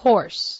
horse.